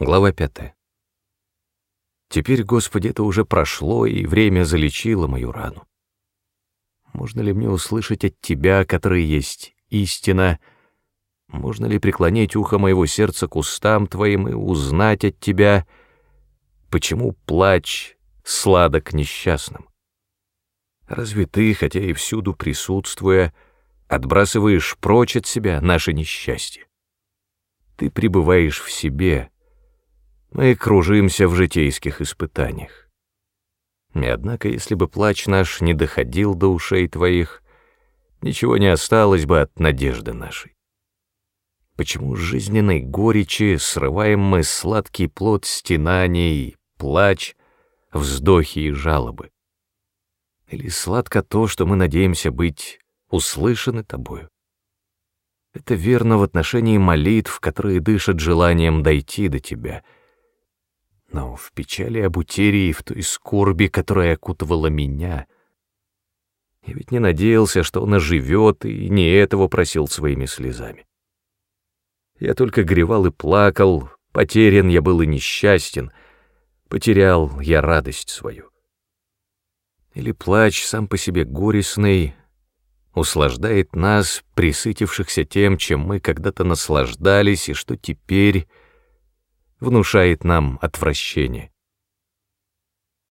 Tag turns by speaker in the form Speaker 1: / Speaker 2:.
Speaker 1: Глава пятая. Теперь, Господи, это уже прошло, и время залечило мою рану. Можно ли мне услышать от Тебя, который есть истина, можно ли преклонить ухо моего сердца к устам Твоим и узнать от Тебя, почему плач сладок несчастным? Разве Ты, хотя и всюду присутствуя, отбрасываешь прочь от себя наше несчастье? Ты пребываешь в себе — мы кружимся в житейских испытаниях. И однако, если бы плач наш не доходил до ушей твоих, ничего не осталось бы от надежды нашей. Почему жизненной горечи срываем мы сладкий плод стенаний, плач, вздохи и жалобы? Или сладко то, что мы надеемся быть услышаны тобою? Это верно в отношении молитв, которые дышат желанием дойти до тебя — но в печали об утере и в той скорби, которая окутывала меня, я ведь не надеялся, что он оживет, и не этого просил своими слезами. Я только гревал и плакал, потерян я был и несчастен, потерял я радость свою. Или плач сам по себе горестный услаждает нас, присытившихся тем, чем мы когда-то наслаждались, и что теперь внушает нам отвращение.